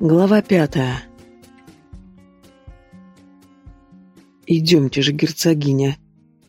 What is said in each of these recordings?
Глава пятая. «Идемте же, герцогиня!»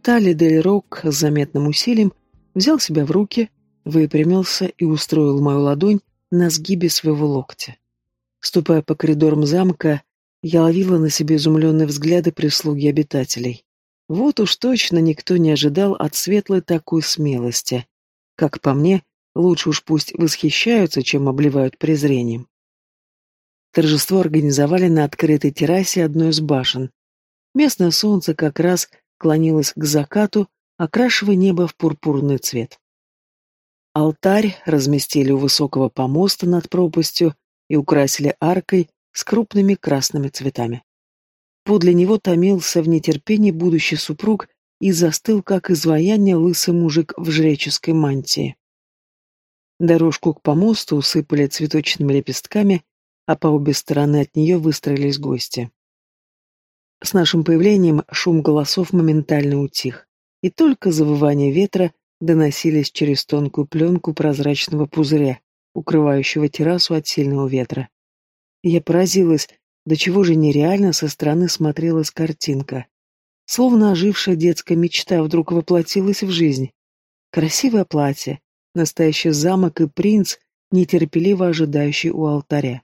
Тали Дель Рок с заметным усилием взял себя в руки, выпрямился и устроил мою ладонь на сгибе своего локтя. Ступая по коридорам замка, я ловила на себе изумленные взгляды прислуги обитателей. Вот уж точно никто не ожидал от светлой такой смелости. Как по мне, лучше уж пусть восхищаются, чем обливают презрением. Торжество организовали на открытой террасе одной из башен. Местное солнце как раз клонилось к закату, окрашивая небо в пурпурный цвет. Алтарь разместили у высокого помоста над пропастью и украсили аркой с крупными красными цветами. Подле него томился в нетерпении будущий супруг и застыл, как изваяние, лысый мужик в жреческой мантии. Дорожку к помосту усыпали цветочными лепестками, а по обе стороны от нее выстроились гости. С нашим появлением шум голосов моментально утих, и только завывания ветра доносились через тонкую пленку прозрачного пузыря, укрывающего террасу от сильного ветра. Я поразилась, до чего же нереально со стороны смотрелась картинка. Словно ожившая детская мечта вдруг воплотилась в жизнь. Красивое платье, настоящий замок и принц, нетерпеливо ожидающий у алтаря.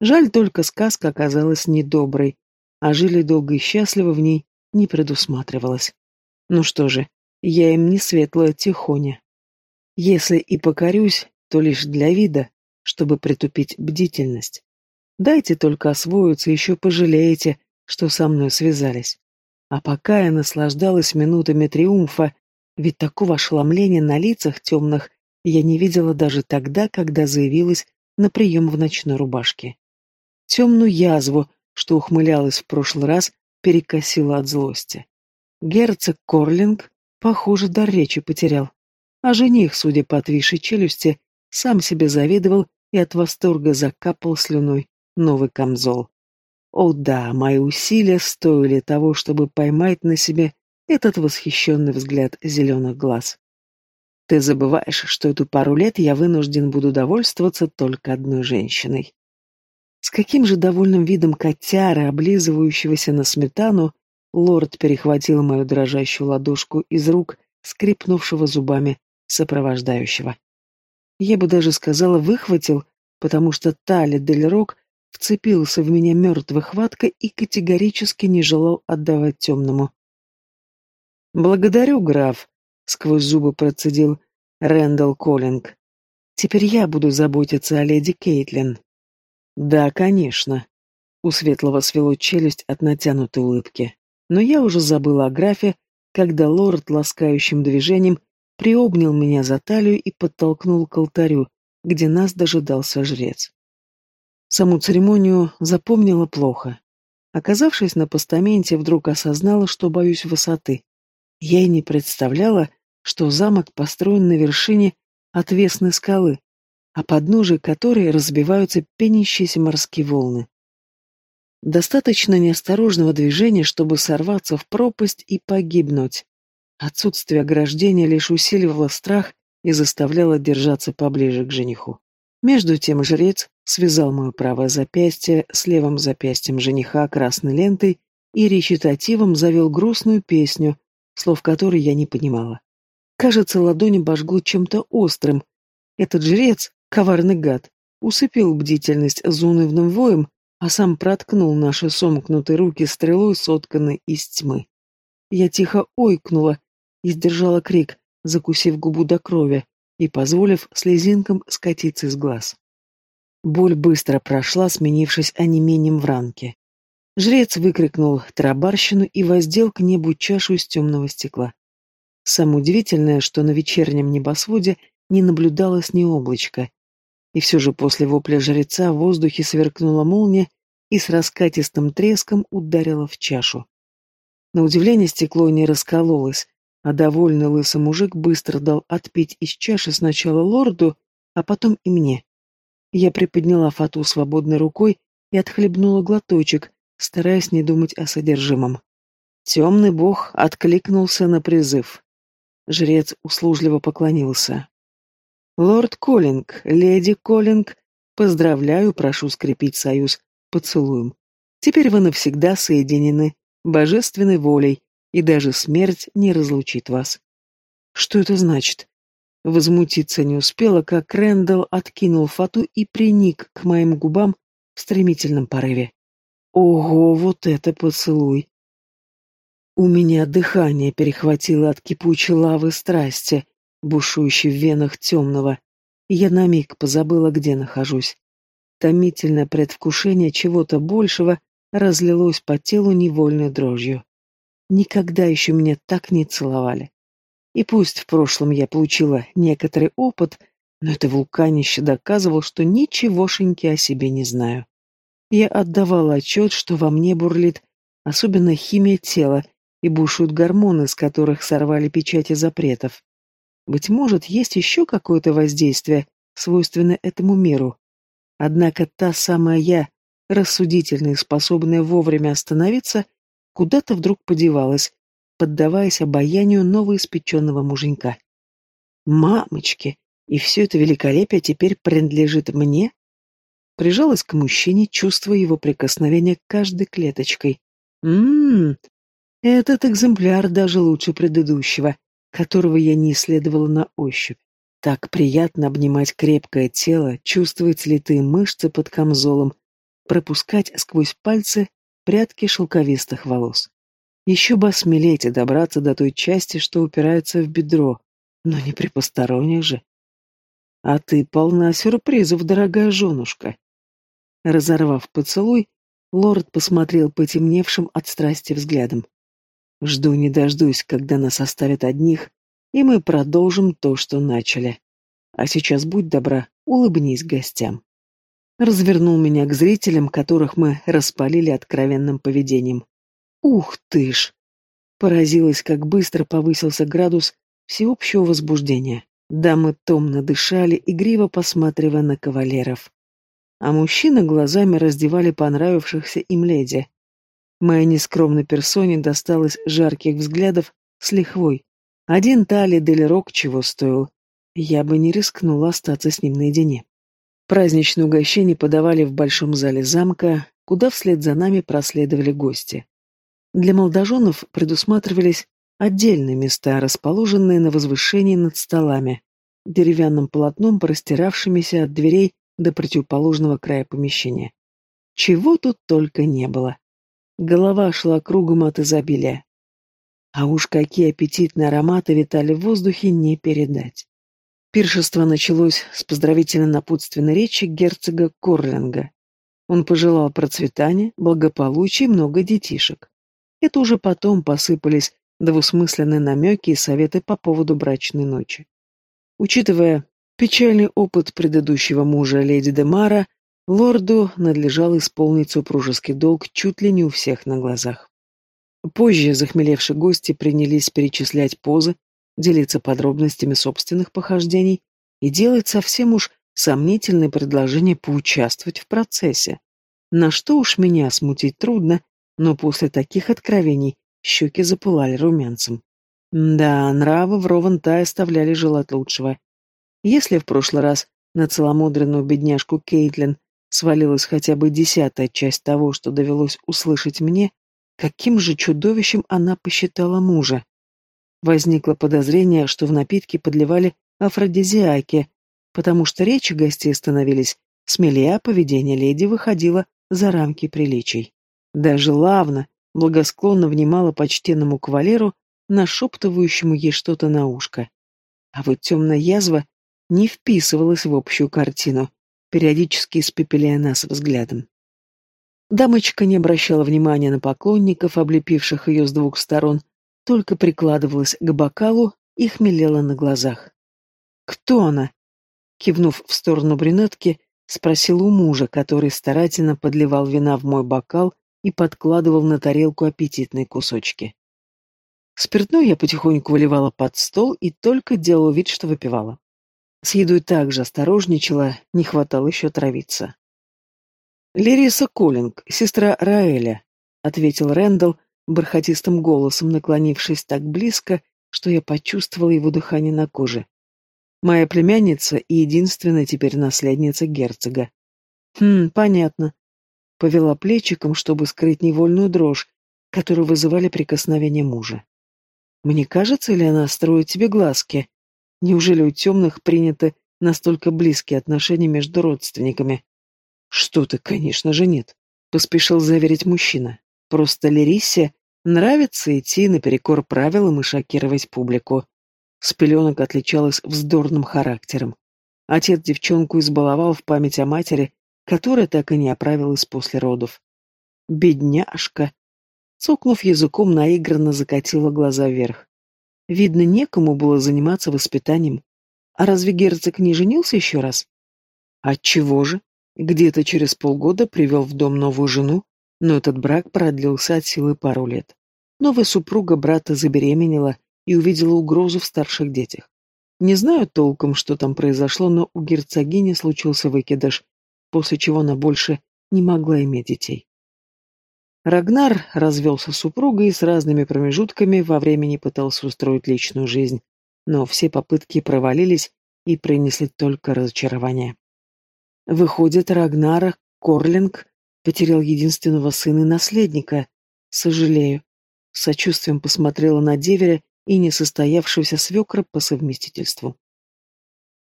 Жаль только сказка оказалась недоброй, а жили долго и счастливо в ней не предусматривалось. Ну что же, я им не светлая тихоня. Если и покорюсь, то лишь для вида, чтобы притупить бдительность. Дайте только освоиться, еще пожалеете, что со мной связались. А пока я наслаждалась минутами триумфа, ведь такого ошеломления на лицах темных я не видела даже тогда, когда заявилась на прием в ночной рубашке. Темную язву, что ухмылялась в прошлый раз, перекосила от злости. Герцог Корлинг, похоже, дар речи потерял. А жених, судя по отвисшей челюсти, сам себе завидовал и от восторга закапал слюной новый камзол. О да, мои усилия стоили того, чтобы поймать на себе этот восхищенный взгляд зеленых глаз. Ты забываешь, что эту пару лет я вынужден буду довольствоваться только одной женщиной. С каким же довольным видом котяры, облизывающегося на сметану, лорд перехватил мою дрожащую ладошку из рук, скрипнувшего зубами сопровождающего. Я бы даже сказала «выхватил», потому что Тали Дель Рок вцепился в меня мертвой хваткой и категорически не желал отдавать темному. «Благодарю, граф», — сквозь зубы процедил Рэндалл Коллинг. «Теперь я буду заботиться о леди Кейтлин». Да, конечно. У Светлого свело челюсть от натянутой улыбки. Но я уже забыла о графе, когда лорд ласкающим движением приобнял меня за талию и подтолкнул к алтарю, где нас дожидался жрец. Саму церемонию запомнила плохо. Оказавшись на постаменте, вдруг осознала, что боюсь высоты. Я и не представляла, что замок построен на вершине отвесной скалы, а подножие которой разбиваются пенящиеся морские волны. Достаточно неосторожного движения, чтобы сорваться в пропасть и погибнуть. Отсутствие ограждения лишь усиливало страх и заставляло держаться поближе к жениху. Между тем жрец связал мое правое запястье с левым запястьем жениха красной лентой и речитативом завел грустную песню, слов которой я не понимала. Кажется, ладони обожгло чем-то острым. Этот жрец Коварный гад усыпил бдительность заунывным воем, а сам проткнул наши сомкнутые руки стрелой, сотканной из тьмы. Я тихо ойкнула и сдержала крик, закусив губу до крови и позволив слезинкам скатиться из глаз. Боль быстро прошла, сменившись онемением в ранке. Жрец выкрикнул тарабарщину и воздел к небу чашу из темного стекла. Самое удивительное, что на вечернем небосводе не наблюдалось ни облачка, и все же после вопля жреца в воздухе сверкнула молния и с раскатистым треском ударила в чашу. На удивление стекло не раскололось, а довольный лысый мужик быстро дал отпить из чаши сначала лорду, а потом и мне. Я приподняла фату свободной рукой и отхлебнула глоточек, стараясь не думать о содержимом. Темный бог откликнулся на призыв. Жрец услужливо поклонился. «Лорд Коллинг, леди Коллинг, Поздравляю, прошу скрепить союз поцелуем. Теперь вы навсегда соединены божественной волей, и даже смерть не разлучит вас. Что это значит? Возмутиться не успела, как Рэндалл откинул фату и приник к моим губам в стремительном порыве. Ого, вот это поцелуй! У меня дыхание перехватило от кипучей лавы страсти, бушующей в венах темного. Я на миг позабыла, где нахожусь. Томительное предвкушение чего-то большего разлилось по телу невольной дрожью. Никогда еще меня так не целовали. И пусть в прошлом я получила некоторый опыт, но это вулканище доказывал, что ничегошеньки о себе не знаю. Я отдавала отчет, что во мне бурлит особенно химия тела и бушуют гормоны, с которых сорвали печати запретов. Быть может, есть еще какое-то воздействие, свойственное этому миру. Однако та самая я, рассудительная и способная вовремя остановиться, куда-то вдруг подевалась, поддаваясь обаянию новоиспеченного муженька. «Мамочки! И все это великолепие теперь принадлежит мне?» Прижалась к мужчине, чувствуя его прикосновение каждой клеточкой. «Ммм, этот экземпляр даже лучше предыдущего, которого я не исследовала на ощупь. Так приятно обнимать крепкое тело, чувствовать литые мышцы под камзолом, пропускать сквозь пальцы прядки шелковистых волос. Еще бы осмелеть и добраться до той части, что упирается в бедро, но не при посторонних же. А ты полна сюрпризов, дорогая женушка. Разорвав поцелуй, лорд посмотрел потемневшим от страсти взглядом. Жду не дождусь, когда нас оставят одних, и мы продолжим то, что начали. А сейчас будь добра, улыбнись гостям. Развернул меня к зрителям, которых мы распалили откровенным поведением. Ух ты ж! Поразилась, как быстро повысился градус всеобщего возбуждения. Дамы томно дышали, игриво посматривая на кавалеров. А мужчины глазами раздевали понравившихся им леди. Моей нескромной персоне досталось жарких взглядов с лихвой, один Тали Дель Рок чего стоил. Я бы не рискнула остаться с ним наедине. Праздничное угощение подавали в большом зале замка, куда вслед за нами проследовали гости. Для молодоженов предусматривались отдельные места, расположенные на возвышении над столами, деревянным полотном, простиравшимися от дверей до противоположного края помещения. Чего тут только не было. Голова шла кругом от изобилия. А уж какие аппетитные ароматы витали в воздухе, не передать. Пиршество началось с поздравительно-напутственной речи герцога Корлинга. Он пожелал процветания, благополучия и много детишек. Это уже потом посыпались двусмысленные намеки и советы по поводу брачной ночи. Учитывая печальный опыт предыдущего мужа леди Демара, лорду надлежало исполнить супружеский долг чуть ли не у всех на глазах. Позже захмелевшие гости принялись перечислять позы, делиться подробностями собственных похождений и делать совсем уж сомнительные предложения поучаствовать в процессе. На что уж меня смутить трудно, но после таких откровений щеки запылали румянцем. Да, нравы в Ровентай оставляли желать лучшего. Если в прошлый раз на целомудренную бедняжку Кейтлин свалилась хотя бы десятая часть того, что довелось услышать мне, Каким же чудовищем она посчитала мужа? Возникло подозрение, что в напитки подливали афродизиаки, потому что речи гостей становились смелее, а поведение леди выходило за рамки приличий. Даже Лавна благосклонно внимала почтенному кавалеру, нашептывающему ей что-то на ушко. А вот темная язва не вписывалась в общую картину, периодически испепеляя нас взглядом. Дамочка не обращала внимания на поклонников, облепивших ее с двух сторон, только прикладывалась к бокалу и хмелела на глазах. «Кто она?» Кивнув в сторону брюнетки, спросил у мужа, который старательно подливал вина в мой бокал и подкладывал на тарелку аппетитные кусочки. Спиртное я потихоньку выливала под стол и только делала вид, что выпивала. С едой также осторожничала, не хватало еще травиться. «Лериса Коллинг, сестра Раэля», — ответил Рэндалл бархатистым голосом, наклонившись так близко, что я почувствовал его дыхание на коже. «Моя племянница и единственная теперь наследница герцога. Хм, понятно. Повела плечиком, чтобы скрыть невольную дрожь, которую вызывали прикосновения мужа. Мне кажется, или она строит тебе глазки? Неужели у темных приняты настолько близкие отношения между родственниками? Что ты, конечно же, нет, поспешил заверить мужчина. Просто Лерисе нравится идти наперекор правилам и шокировать публику. С пеленок отличалась вздорным характером. Отец девчонку избаловал в память о матери, которая так и не оправилась после родов. Бедняжка! Цокнув языком, наигранно закатила глаза вверх. Видно, некому было заниматься воспитанием. А разве герцог не женился еще раз? Отчего же? Где-то через полгода привел в дом новую жену, но этот брак продлился от силы пару лет. Новая супруга брата забеременела и увидела угрозу в старших детях. Не знаю толком, что там произошло, но у герцогини случился выкидыш, после чего она больше не могла иметь детей. Рагнар развелся с супругой и с разными промежутками во времени пытался устроить личную жизнь, но все попытки провалились и принесли только разочарование. Выходит, Рагнара Корлинг потерял единственного сына и наследника. Сожалею. С сочувствием посмотрела на деверя и несостоявшегося свекра по совместительству.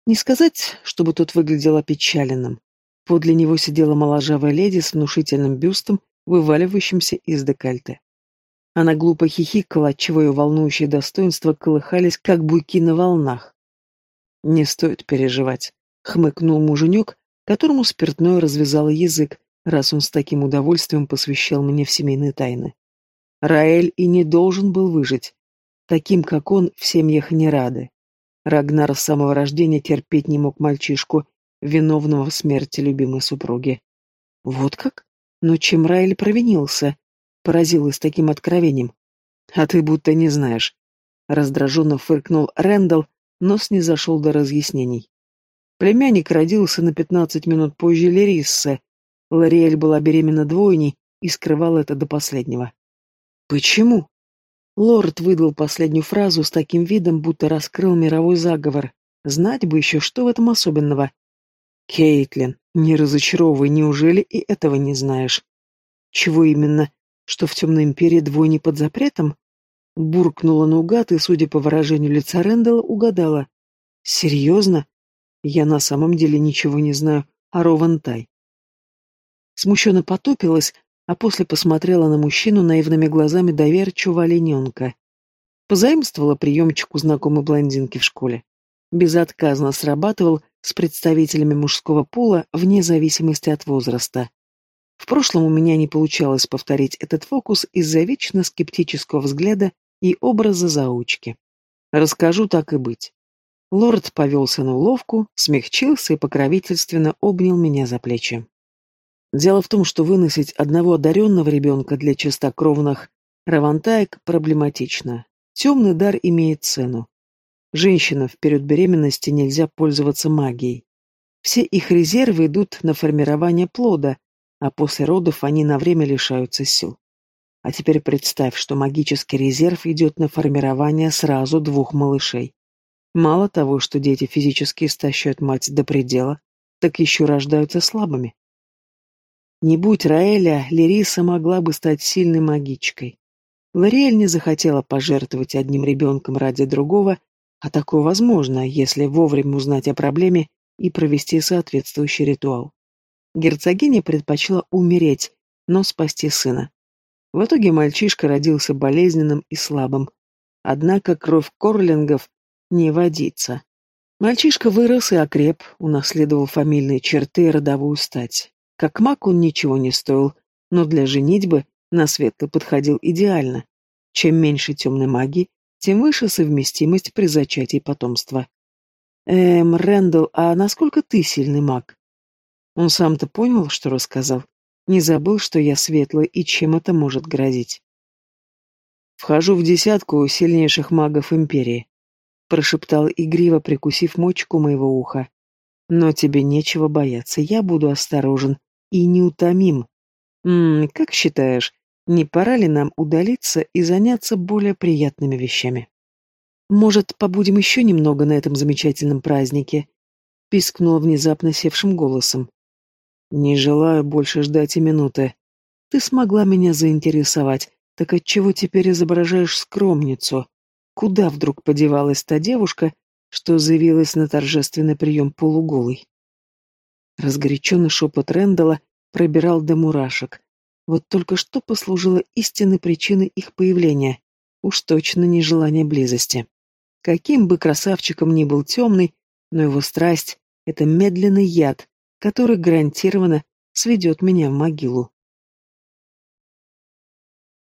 Не сказать, чтобы тот выглядел опечаленным. Подле него сидела моложавая леди с внушительным бюстом, вываливающимся из декольте. Она глупо хихикала, отчего ее волнующие достоинства колыхались, как буйки на волнах. «Не стоит переживать», — хмыкнул муженек, которому спиртное развязало язык, раз он с таким удовольствием посвящал мне в семейные тайны. Раэль и не должен был выжить. Таким, как он, в семьях не рады. Рагнар с самого рождения терпеть не мог мальчишку, виновного в смерти любимой супруги. Вот как? Но чем Раэль провинился? Поразилась таким откровением. А ты будто не знаешь. Раздраженно фыркнул Рэндалл, но снизошел до разъяснений. Племянник родился на пятнадцать минут позже Лериссы. Лориэль была беременна двойней и скрывала это до последнего. «Почему?» Лорд выдал последнюю фразу с таким видом, будто раскрыл мировой заговор. Знать бы еще, что в этом особенного. Кейтлин, не разочаровывай, неужели и этого не знаешь? Чего именно? Что в Темной Империи двойни под запретом? Буркнула наугад и, судя по выражению лица Рэндалла, угадала. Серьезно? Я на самом деле ничего не знаю о Ровантай. Смущенно потупилась, а после посмотрела на мужчину наивными глазами доверчивого олененка. Позаимствовала приемчик у знакомой блондинки в школе. Безотказно срабатывал с представителями мужского пола вне зависимости от возраста. В прошлом у меня не получалось повторить этот фокус из-за вечно скептического взгляда и образа заучки. Расскажу так и быть. Лорд повелся на уловку, смягчился и покровительственно обнял меня за плечи. Дело в том, что выносить одного одаренного ребенка для чистокровных равантаек проблематично. Темный дар имеет цену. Женщинам в период беременности нельзя пользоваться магией. Все их резервы идут на формирование плода, а после родов они на время лишаются сил. А теперь представь, что магический резерв идет на формирование сразу двух малышей. Мало того, что дети физически истощают мать до предела, так еще рождаются слабыми. Не будь Раэля, Лериса могла бы стать сильной магичкой. Лориэль не захотела пожертвовать одним ребенком ради другого, а такое возможно, если вовремя узнать о проблеме и провести соответствующий ритуал. Герцогиня предпочла умереть, но спасти сына. В итоге мальчишка родился болезненным и слабым. Однако кровь корлингов не водится. Мальчишка вырос и окреп, унаследовал фамильные черты и родовую стать. Как маг он ничего не стоил, но для женитьбы на светлый подходил идеально. Чем меньше темной магии, тем выше совместимость при зачатии потомства. Эм, Рэндалл, а насколько ты сильный маг? Он сам-то понял, что рассказал. Не забыл, что я светлый и чем это может грозить. Вхожу в десятку сильнейших магов Империи, прошептал игриво, прикусив мочку моего уха. Но тебе нечего бояться, я буду осторожен и неутомим. Ммм, как считаешь, не пора ли нам удалиться и заняться более приятными вещами? Может, побудем еще немного на этом замечательном празднике? Пискнула внезапно севшим голосом. Не желаю больше ждать и минуты. Ты смогла меня заинтересовать, так отчего теперь изображаешь скромницу? Куда вдруг подевалась та девушка, что заявилась на торжественный прием полуголой? Разгоряченный шепот Рэндала пробирал до мурашек. Вот только что послужило истинной причиной их появления. Уж точно не желание близости. Каким бы красавчиком ни был темный, но его страсть — это медленный яд, который гарантированно сведет меня в могилу.